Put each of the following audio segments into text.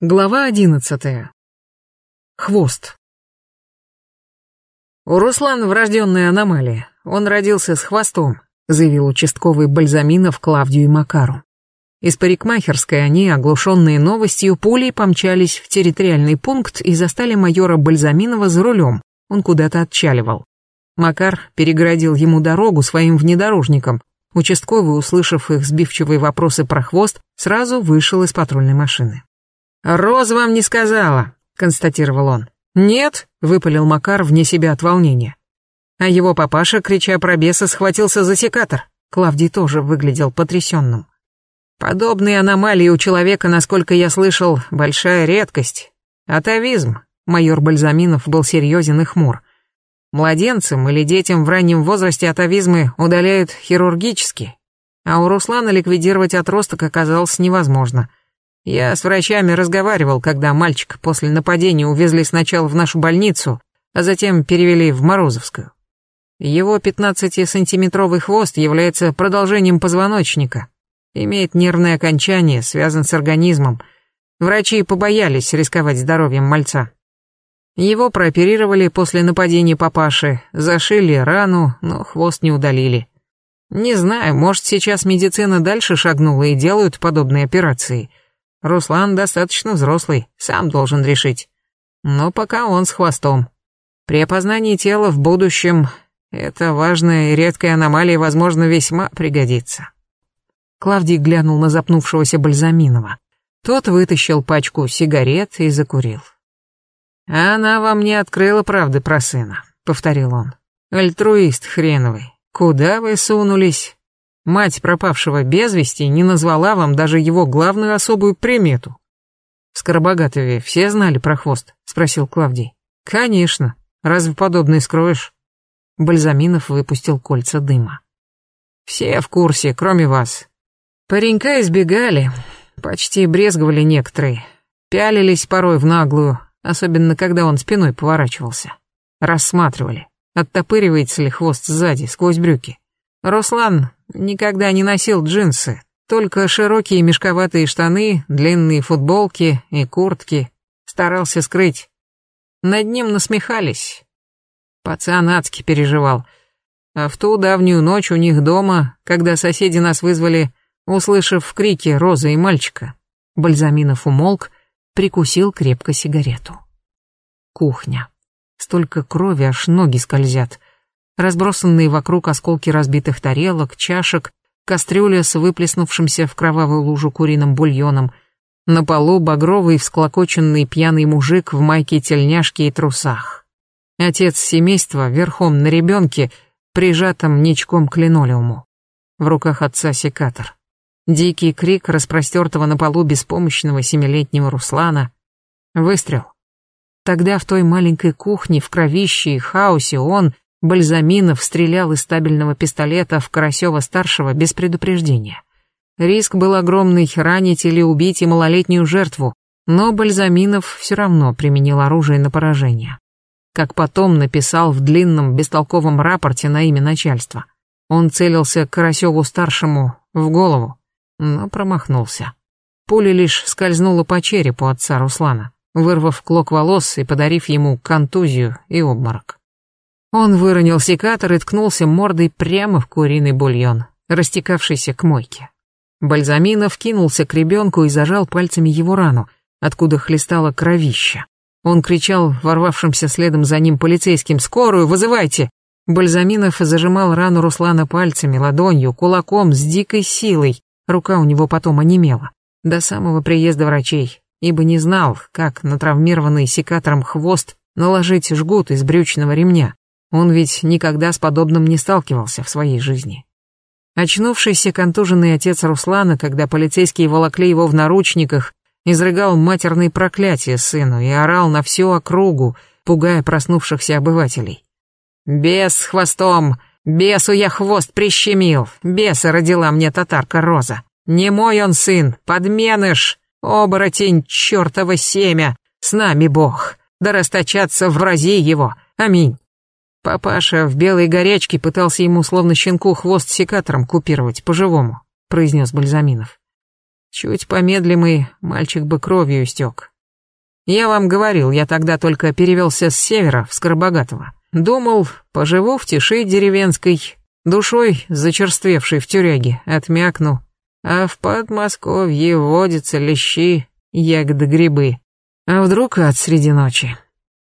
Глава одиннадцатая. Хвост. «У Руслана врожденная аномалия. Он родился с хвостом», заявил участковый Бальзаминов Клавдию и Макару. Из парикмахерской они, оглушенные новостью, пулей помчались в территориальный пункт и застали майора Бальзаминова за рулем. Он куда-то отчаливал. Макар переградил ему дорогу своим внедорожником. Участковый, услышав их сбивчивые вопросы про хвост, сразу вышел из патрульной машины. «Роз вам не сказала», — констатировал он. «Нет», — выпалил Макар вне себя от волнения. А его папаша, крича про беса, схватился за секатор. Клавдий тоже выглядел потрясенным. Подобные аномалии у человека, насколько я слышал, большая редкость. Атовизм. Майор Бальзаминов был серьезен и хмур. Младенцам или детям в раннем возрасте атовизмы удаляют хирургически, а у Руслана ликвидировать отросток оказалось невозможно — я с врачами разговаривал, когда мальчика после нападения увезли сначала в нашу больницу, а затем перевели в Морозовскую. Его 15-сантиметровый хвост является продолжением позвоночника, имеет нервное окончание, связан с организмом. Врачи побоялись рисковать здоровьем мальца. Его прооперировали после нападения папаши, зашили рану, но хвост не удалили. Не знаю, может сейчас медицина дальше шагнула и делают подобные операции – Руслан достаточно взрослый, сам должен решить. Но пока он с хвостом. При опознании тела в будущем эта важная и редкая аномалия, возможно, весьма пригодится. Клавдий глянул на запнувшегося Бальзаминова. Тот вытащил пачку сигарет и закурил. «Она вам не открыла правды про сына», — повторил он. «Альтруист хреновый. Куда вы сунулись? Мать пропавшего без вести не назвала вам даже его главную особую примету. В Скоробогатове все знали про хвост? Спросил Клавдий. Конечно. Разве подобное скроешь? Бальзаминов выпустил кольца дыма. Все в курсе, кроме вас. Паренька избегали, почти брезговали некоторые. Пялились порой в наглую, особенно когда он спиной поворачивался. Рассматривали, оттопыривается ли хвост сзади, сквозь брюки. Руслан никогда не носил джинсы, только широкие мешковатые штаны, длинные футболки и куртки. Старался скрыть. Над ним насмехались. Пацан адски переживал. А в ту давнюю ночь у них дома, когда соседи нас вызвали, услышав крики Розы и мальчика, Бальзаминов умолк, прикусил крепко сигарету. Кухня. Столько крови, аж ноги скользят разбросанные вокруг осколки разбитых тарелок, чашек, кастрюля с выплеснувшимся в кровавую лужу куриным бульоном, на полу багровый всклокоченный пьяный мужик в майке тельняшки и трусах. Отец семейства верхом на ребенке, прижатым ничком к линолеуму. В руках отца секатор. Дикий крик распростертого на полу беспомощного семилетнего Руслана. Выстрел. Тогда в той маленькой кухне в кровище и хаосе он, Бальзаминов стрелял из стабильного пистолета в Карасева-старшего без предупреждения. Риск был огромный ранить или убить и малолетнюю жертву, но Бальзаминов все равно применил оружие на поражение. Как потом написал в длинном бестолковом рапорте на имя начальства. Он целился Карасеву-старшему в голову, но промахнулся. Пуля лишь скользнула по черепу отца Руслана, вырвав клок волос и подарив ему контузию и обморок. Он выронил секатор и ткнулся мордой прямо в куриный бульон, растекавшийся к мойке. Бальзаминов кинулся к ребенку и зажал пальцами его рану, откуда хлестало кровища. Он кричал ворвавшимся следом за ним полицейским «Скорую, вызывайте!» Бальзаминов зажимал рану Руслана пальцами, ладонью, кулаком, с дикой силой. Рука у него потом онемела. До самого приезда врачей, ибо не знал, как на травмированный секатором хвост наложить жгут из брючного ремня. Он ведь никогда с подобным не сталкивался в своей жизни. Очнувшийся контуженный отец Руслана, когда полицейские волокли его в наручниках, изрыгал матерные проклятия сыну и орал на всю округу, пугая проснувшихся обывателей. «Бес с хвостом! Бесу я хвост прищемил! Беса родила мне татарка Роза! Не мой он сын, подменыш! Оборотень, чертово семя! С нами Бог! Да расточаться врази его! Аминь!» Папаша в белой горячке пытался ему словно щенку хвост секатором купировать по-живому, произнес Бальзаминов. Чуть помедлим мальчик бы кровью истек. Я вам говорил, я тогда только перевелся с севера, в Скоробогатого. Думал, поживу в тиши деревенской, душой зачерствевшей в тюряге, отмякну. А в Подмосковье водятся лещи, ягоды, грибы. А вдруг ад среди ночи?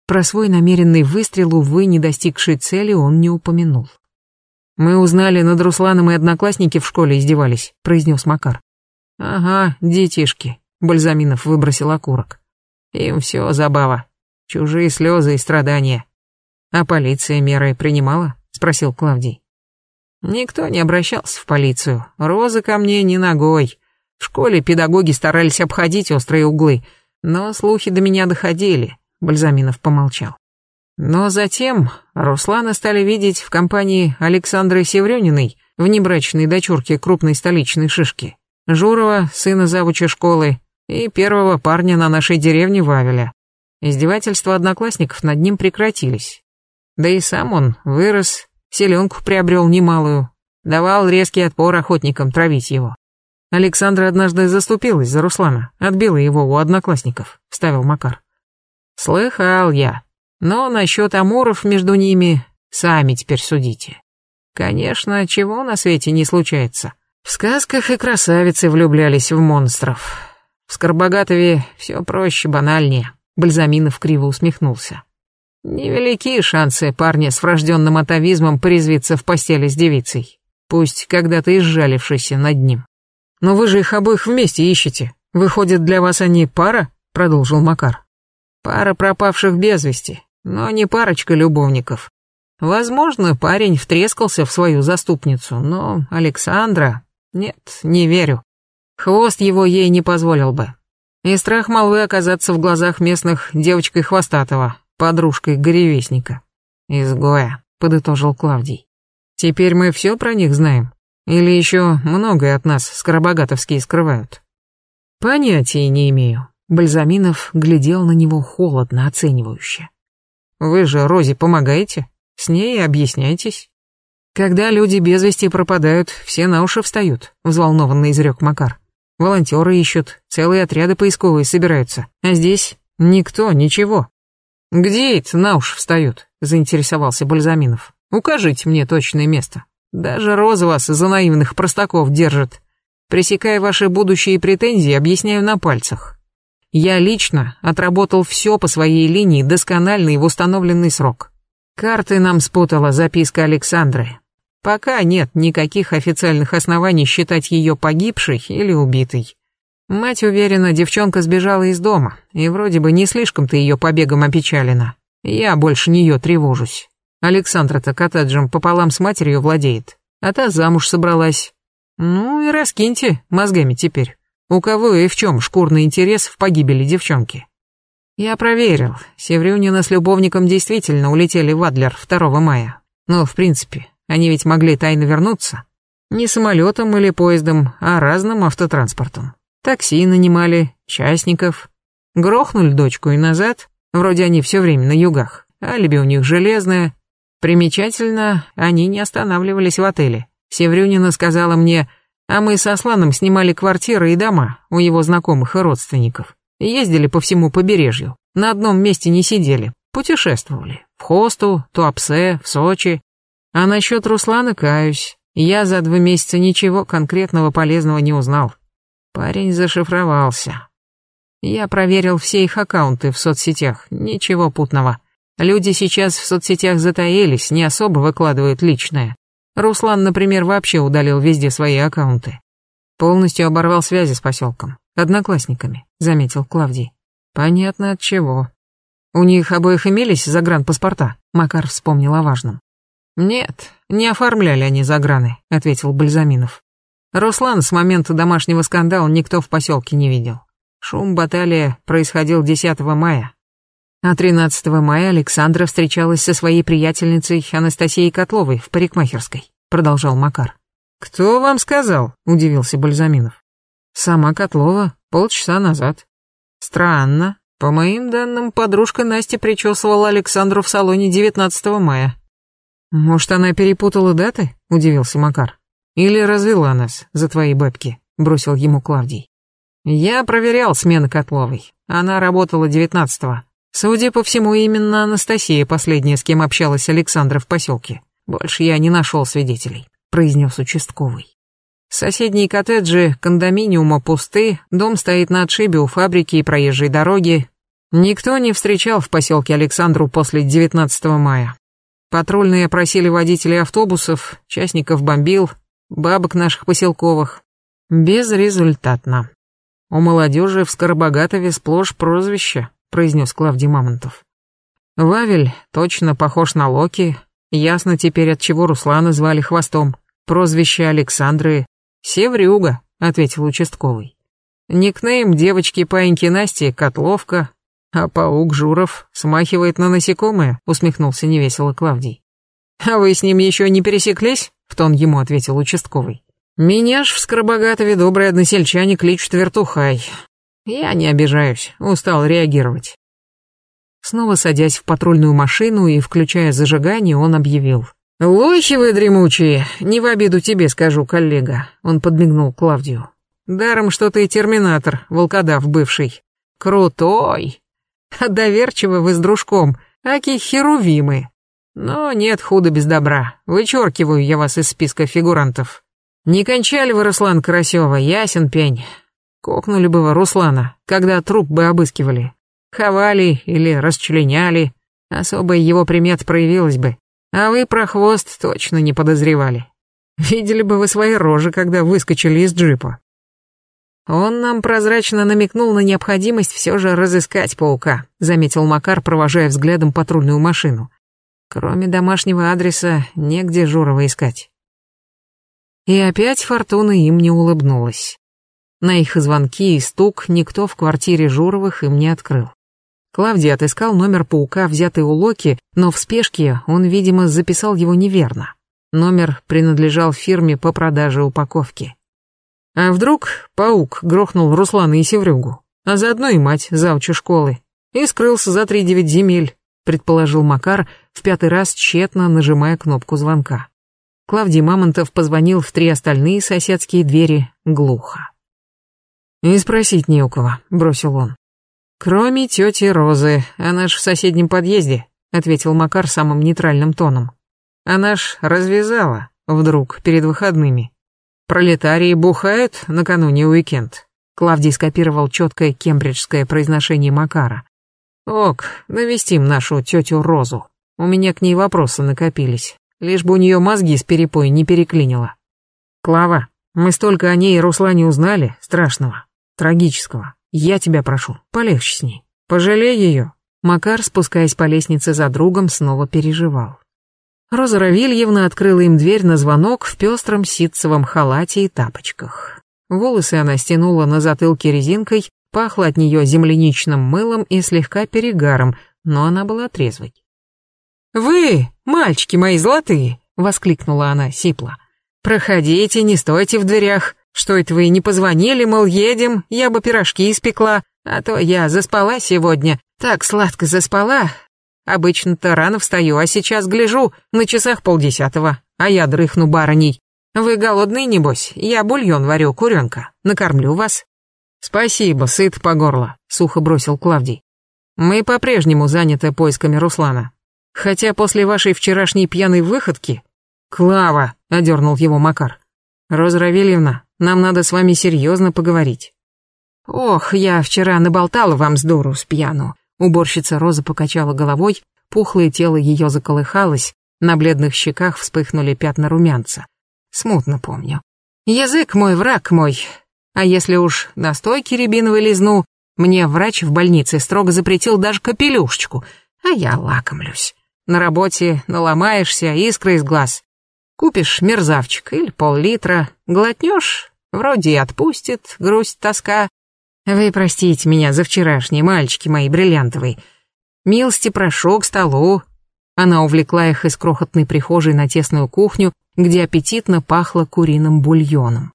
Про свой намеренный выстрел, увы, не достигший цели, он не упомянул. «Мы узнали, над Русланом и одноклассники в школе издевались», — произнес Макар. «Ага, детишки», — Бальзаминов выбросил окурок. «Им все забава. Чужие слезы и страдания». «А полиция меры принимала?» — спросил Клавдий. «Никто не обращался в полицию. Роза ко мне не ногой. В школе педагоги старались обходить острые углы, но слухи до меня доходили», — Бальзаминов помолчал. Но затем Руслана стали видеть в компании Александры Севрёниной, внебрачной дочурки крупной столичной шишки, Журова, сына завуча школы, и первого парня на нашей деревне Вавеля. Издевательства одноклассников над ним прекратились. Да и сам он вырос, селенку приобрел немалую, давал резкий отпор охотникам травить его. Александра однажды заступилась за Руслана, отбила его у одноклассников, вставил Макар. Слыхал я, но насчет амуров между ними сами теперь судите. Конечно, чего на свете не случается. В сказках и красавицы влюблялись в монстров. В Скорбогатове все проще, банальнее. Бальзаминов криво усмехнулся. Невелики шансы парня с врожденным атовизмом порезвиться в постели с девицей, пусть когда-то изжалившийся над ним. «Но вы же их обоих вместе ищете. Выходит, для вас они пара?» — продолжил Макар. «Пара пропавших без вести но не парочка любовников. Возможно, парень втрескался в свою заступницу, но Александра... Нет, не верю. Хвост его ей не позволил бы. И страх молвы оказаться в глазах местных девочкой Хвостатого, подружкой горевестника. «Изгоя», — подытожил Клавдий. «Теперь мы все про них знаем? Или еще многое от нас скоробогатовские скрывают?» «Понятия не имею». Бальзаминов глядел на него холодно, оценивающе. Вы же Розе помогаете? С ней объясняйтесь. Когда люди без вести пропадают, все на уши встают, взволнованно изрек Макар. Волонтеры ищут, целые отряды поисковые собираются, а здесь никто, ничего. Где это на уши встают? Заинтересовался Бальзаминов. Укажите мне точное место. Даже Роза вас за наивных простаков держит. Пресекая ваши будущие претензии, объясняю на пальцах. Я лично отработал все по своей линии досконально и в установленный срок. Карты нам спутала записка Александры. Пока нет никаких официальных оснований считать ее погибшей или убитой. Мать уверена, девчонка сбежала из дома, и вроде бы не слишком-то ее побегом опечалена. Я больше нее тревожусь. Александра-то коттеджем пополам с матерью владеет, а та замуж собралась. Ну и раскиньте мозгами теперь. У кого и в чем шкурный интерес в погибели девчонки? Я проверил. Севрюнина с любовником действительно улетели в Адлер 2 мая. Но, в принципе, они ведь могли тайно вернуться. Не самолетом или поездом, а разным автотранспортом. Такси нанимали, частников. Грохнули дочку и назад. Вроде они все время на югах. Алиби у них железное. Примечательно, они не останавливались в отеле. Севрюнина сказала мне, а мы со Асланом снимали квартиры и дома у его знакомых и родственников. Ездили по всему побережью. На одном месте не сидели. Путешествовали. В Хосту, Туапсе, в Сочи. А насчет Руслана каюсь. Я за два месяца ничего конкретного полезного не узнал. Парень зашифровался. Я проверил все их аккаунты в соцсетях. Ничего путного. Люди сейчас в соцсетях затаились, не особо выкладывают личное. Руслан, например, вообще удалил везде свои аккаунты. Полностью оборвал связи с поселком. Одноклассниками, заметил Клавдий. Понятно от чего. У них обоих имелись загранпаспорта, Макар вспомнил о важном. Нет, не оформляли они заграны, ответил Бальзаминов. Руслан с момента домашнего скандала никто в поселке не видел. Шум баталия происходил 10 мая. А 13 мая Александра встречалась со своей приятельницей Анастасией Котловой в парикмахерской, продолжал Макар. «Кто вам сказал?» – удивился Бальзаминов. «Сама Котлова, полчаса назад». «Странно. По моим данным, подружка Настя причесывала Александру в салоне 19 мая». «Может, она перепутала даты?» – удивился Макар. «Или развела нас за твои бабки», – бросил ему Клавдий. Я проверял смены Котловой. Она работала девятнадцатого. Судя по всему, именно Анастасия последняя, с кем общалась Александра в поселке. Больше я не нашел свидетелей, произнес участковый. Соседние коттеджи кондоминиума пусты, дом стоит на отшибе у фабрики и проезжей дороги. Никто не встречал в поселке Александру после 19 мая. Патрульные опросили водителей автобусов, частников бомбил, бабок наших поселковых. Безрезультатно. У молодежи в Скоробогатове сплошь прозвище, произнес Клавдий Мамонтов. Вавель точно похож на Локи, ясно теперь от чего Руслана звали хвостом. Прозвище Александры «Севрюга», — ответил участковый. Никнейм девочки-паиньки Насти — Котловка, а паук Журов смахивает на насекомое, усмехнулся невесело Клавдий. А вы с ним еще не пересеклись? В тон ему ответил участковый. Меня ж в Скоробогатове добрые односельчане кличут вертухай. Я не обижаюсь, устал реагировать. Снова садясь в патрульную машину и включая зажигание, он объявил. «Лохи вы дремучие, не в обиду тебе скажу, коллега», — он подмигнул Клавдию. «Даром, что ты терминатор, волкодав бывший. Крутой. А доверчивы вы с дружком, аки херувимы. Но нет худа без добра, вычеркиваю я вас из списка фигурантов. Не кончали вы, Руслан Карасева, ясен пень. Кокнули бы вы Руслана, когда труп бы обыскивали. Ховали или расчленяли, особая его примет проявилась бы. А вы про хвост точно не подозревали. Видели бы вы свои рожи, когда выскочили из джипа. Он нам прозрачно намекнул на необходимость все же разыскать паука, заметил Макар, провожая взглядом патрульную машину. Кроме домашнего адреса, негде Журова искать. И опять Фортуна им не улыбнулась. На их звонки и стук никто в квартире Журовых им не открыл. Клавдий отыскал номер паука, взятый у Локи, но в спешке он, видимо, записал его неверно. Номер принадлежал фирме по продаже упаковки. А вдруг паук грохнул Руслана и Севрюгу, а заодно и мать завуча школы, и скрылся за три девять земель, предположил Макар, в пятый раз тщетно нажимая кнопку звонка. Клавдий Мамонтов позвонил в три остальные соседские двери глухо. «И спросить не у кого», — бросил он. «Кроме тети Розы, она ж в соседнем подъезде», — ответил Макар самым нейтральным тоном. «Она ж развязала, вдруг, перед выходными. Пролетарии бухают накануне уикенд». Клавдий скопировал четкое кембриджское произношение Макара. «Ок, навестим нашу тетю Розу. У меня к ней вопросы накопились, лишь бы у нее мозги с перепоя не переклинило. Клава, мы столько о ней и Руслане узнали, страшного, трагического. Я тебя прошу, полегче с ней. Пожалей ее. Макар, спускаясь по лестнице за другом, снова переживал. Роза Равильевна открыла им дверь на звонок в пестром ситцевом халате и тапочках. Волосы она стянула на затылке резинкой, пахло от нее земляничным мылом и слегка перегаром, но она была трезвой. «Вы, мальчики мои золотые!» — воскликнула она сипло. «Проходите, не стойте в дверях. Что это вы не позвонили, мол, едем, я бы пирожки испекла, а то я заспала сегодня, так сладко заспала. Обычно-то рано встаю, а сейчас гляжу, на часах полдесятого, а я дрыхну барыней. Вы голодные, небось? Я бульон варю, куренка. Накормлю вас. Спасибо, сыт по горло, сухо бросил Клавдий. Мы по-прежнему заняты поисками Руслана. Хотя после вашей вчерашней пьяной выходки... Клава, одернул его Макар. Роза Равильевна, нам надо с вами серьезно поговорить». «Ох, я вчера наболтала вам с дуру с пьяну». Уборщица Роза покачала головой, пухлое тело ее заколыхалось, на бледных щеках вспыхнули пятна румянца. Смутно помню. «Язык мой, враг мой. А если уж настойки рябиновой лизну, мне врач в больнице строго запретил даже капелюшечку, а я лакомлюсь. На работе наломаешься, искры из глаз. Купишь мерзавчик или пол-литра, глотнешь, вроде и отпустит, грусть, тоска. Вы простите меня за вчерашние мальчики мои бриллиантовые. Милости прошу к столу. Она увлекла их из крохотной прихожей на тесную кухню, где аппетитно пахло куриным бульоном.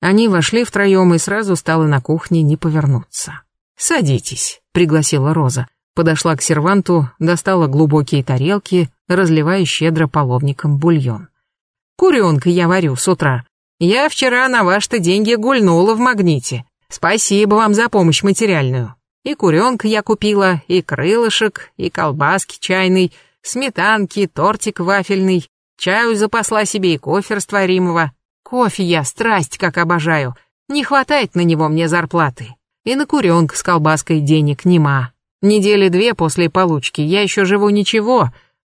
Они вошли втроем и сразу стало на кухне не повернуться. «Садитесь», — пригласила Роза. Подошла к серванту, достала глубокие тарелки, разливая щедро половником бульон. Куренка я варю с утра. Я вчера на ваши-то деньги гульнула в магните. Спасибо вам за помощь материальную. И куренка я купила, и крылышек, и колбаски чайный, сметанки, тортик вафельный, чаю запасла себе и кофе растворимого. Кофе я страсть как обожаю. Не хватает на него мне зарплаты. И на куренка с колбаской денег нема. Недели две после получки я еще живу ничего,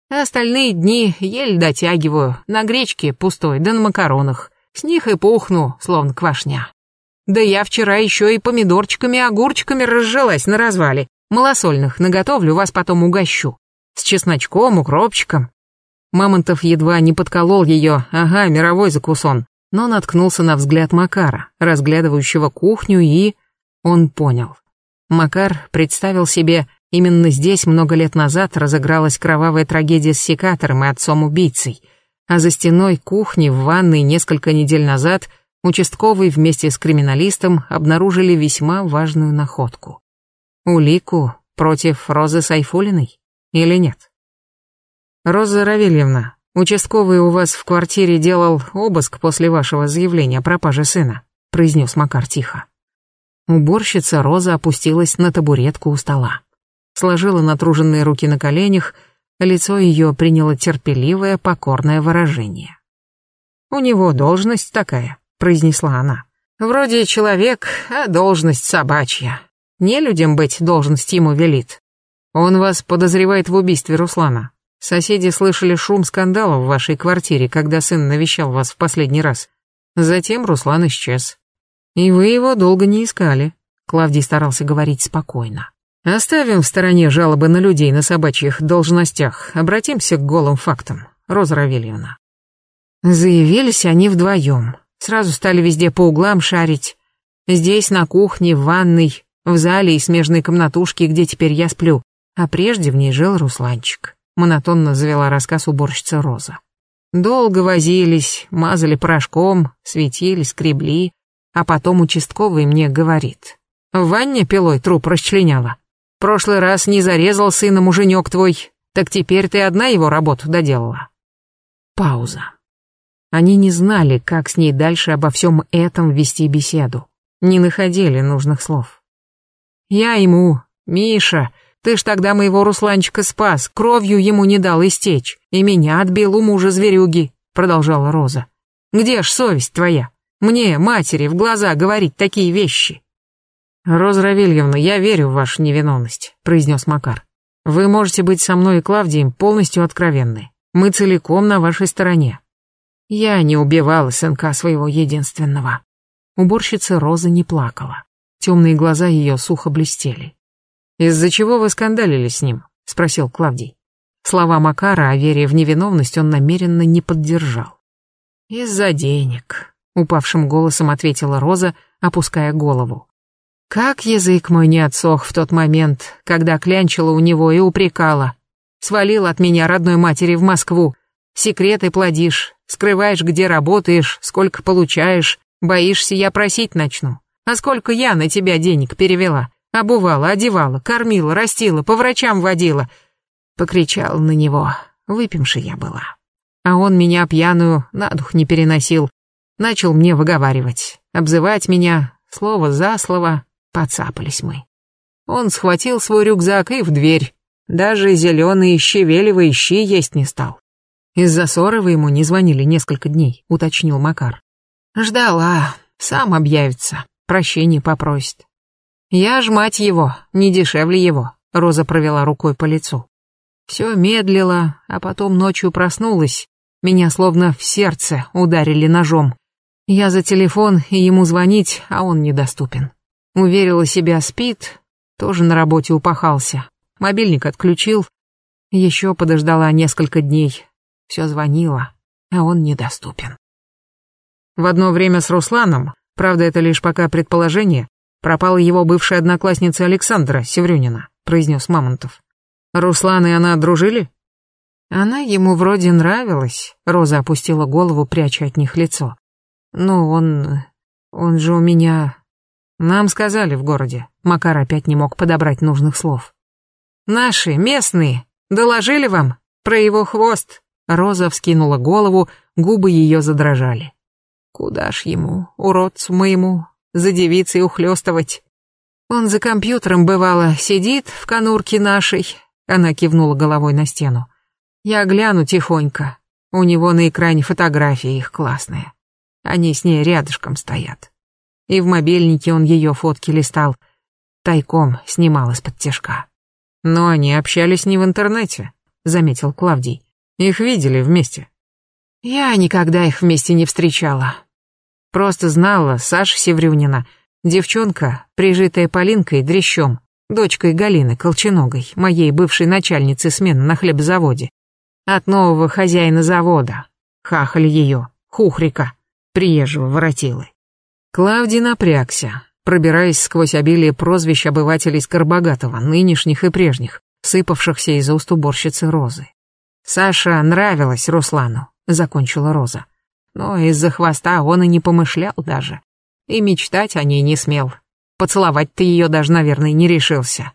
а остальные дни еле дотягиваю, на гречке пустой, да на макаронах. С них и пухну, словно квашня. Да я вчера еще и помидорчиками, огурчиками разжилась на развале. Малосольных наготовлю, вас потом угощу. С чесночком, укропчиком. Мамонтов едва не подколол ее, ага, мировой закусон, но наткнулся на взгляд Макара, разглядывающего кухню, и... Он понял. Макар представил себе, именно здесь много лет назад разыгралась кровавая трагедия с секатором и отцом-убийцей, а за стеной кухни в ванной несколько недель назад участковый вместе с криминалистом обнаружили весьма важную находку. Улику против Розы Сайфулиной или нет? Роза Равильевна, участковый у вас в квартире делал обыск после вашего заявления о пропаже сына, произнес Макар тихо. Уборщица Роза опустилась на табуретку у стола. Сложила натруженные руки на коленях, лицо ее приняло терпеливое, покорное выражение. «У него должность такая», — произнесла она. «Вроде человек, а должность собачья. Не людям быть должность ему велит. Он вас подозревает в убийстве Руслана. Соседи слышали шум скандала в вашей квартире, когда сын навещал вас в последний раз. Затем Руслан исчез. «И вы его долго не искали», — Клавдий старался говорить спокойно. «Оставим в стороне жалобы на людей на собачьих должностях, обратимся к голым фактам, Роза Равильевна». Заявились они вдвоем, сразу стали везде по углам шарить. Здесь, на кухне, в ванной, в зале и смежной комнатушке, где теперь я сплю, а прежде в ней жил Русланчик. Монотонно завела рассказ уборщица Роза. Долго возились, мазали порошком, светили, скребли, а потом участковый мне говорит. В ванне пилой труп расчленяла. Прошлый раз не зарезал сына муженек твой, так теперь ты одна его работу доделала. Пауза. Они не знали, как с ней дальше обо всем этом вести беседу. Не находили нужных слов. Я ему, Миша, ты ж тогда моего Русланчика спас, кровью ему не дал истечь, и меня отбил у мужа зверюги, продолжала Роза. Где ж совесть твоя? Мне, матери, в глаза говорить такие вещи. Роза Равильевна, я верю в вашу невиновность, произнес Макар. Вы можете быть со мной и Клавдием полностью откровенны. Мы целиком на вашей стороне. Я не убивала сынка своего единственного. Уборщица Роза не плакала. Темные глаза ее сухо блестели. «Из-за чего вы скандалили с ним?» — спросил Клавдий. Слова Макара о вере в невиновность он намеренно не поддержал. «Из-за денег», упавшим голосом ответила Роза, опуская голову. Как язык мой не отсох в тот момент, когда клянчила у него и упрекала. Свалил от меня родной матери в Москву. Секреты плодишь, скрываешь, где работаешь, сколько получаешь, боишься, я просить начну. А сколько я на тебя денег перевела? Обувала, одевала, кормила, растила, по врачам водила. Покричала на него, выпивши я была. А он меня пьяную на дух не переносил, Начал мне выговаривать, обзывать меня, слово за слово, поцапались мы. Он схватил свой рюкзак и в дверь. Даже зеленые щавелевые щи есть не стал. Из-за ссоры ему не звонили несколько дней, уточнил Макар. Ждала, сам объявится, прощение попросит. Я ж мать его, не дешевле его, Роза провела рукой по лицу. Все медлила, а потом ночью проснулась. Меня словно в сердце ударили ножом. Я за телефон и ему звонить, а он недоступен. Уверила себя, спит, тоже на работе упахался. Мобильник отключил. Еще подождала несколько дней. Все звонила, а он недоступен. В одно время с Русланом, правда это лишь пока предположение, пропала его бывшая одноклассница Александра Севрюнина, произнес Мамонтов. Руслан и она дружили? Она ему вроде нравилась, Роза опустила голову, пряча от них лицо. Ну, он... он же у меня... Нам сказали в городе. Макар опять не мог подобрать нужных слов. Наши, местные, доложили вам про его хвост. Роза вскинула голову, губы ее задрожали. Куда ж ему, уродцу моему, за девицей ухлёстывать. Он за компьютером, бывало, сидит в конурке нашей. Она кивнула головой на стену. Я гляну тихонько. У него на экране фотографии их классные. Они с ней рядышком стоят. И в мобильнике он ее фотки листал. Тайком снимал из-под тяжка. Но они общались не в интернете, заметил Клавдий. Их видели вместе. Я никогда их вместе не встречала. Просто знала Саша Севрюнина, девчонка, прижитая Полинкой дрещом, дочкой Галины Колченогой, моей бывшей начальницы смены на хлебзаводе. От нового хозяина завода. Хахаль ее, Хухрика приезжего воротилы. Клавдий напрягся, пробираясь сквозь обилие прозвищ обывателей Скоробогатого, нынешних и прежних, сыпавшихся из уст уборщицы Розы. Саша нравилась Руслану, закончила Роза. Но из-за хвоста он и не помышлял даже. И мечтать о ней не смел. Поцеловать-то ее даже, наверное, не решился.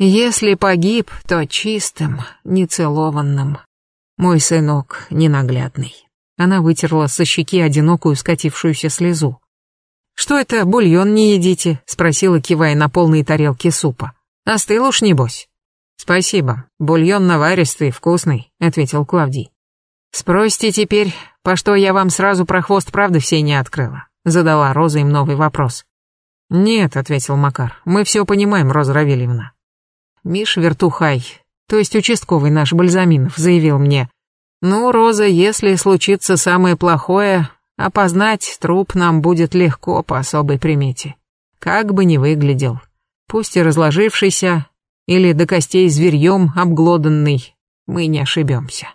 Если погиб, то чистым, нецелованным. Мой сынок ненаглядный. Она вытерла со щеки одинокую скатившуюся слезу. «Что это, бульон не едите?» — спросила, кивая на полные тарелки супа. «Остыл уж, небось?» «Спасибо, бульон наваристый, вкусный», — ответил Клавдий. «Спросите теперь, по что я вам сразу про хвост правды всей не открыла?» — задала Роза им новый вопрос. «Нет», — ответил Макар, — «мы все понимаем, Роза Равильевна». Миш Вертухай, то есть участковый наш Бальзаминов, заявил мне, «Ну, Роза, если случится самое плохое, опознать труп нам будет легко по особой примете. Как бы ни выглядел, пусть и разложившийся, или до костей зверьем обглоданный, мы не ошибемся».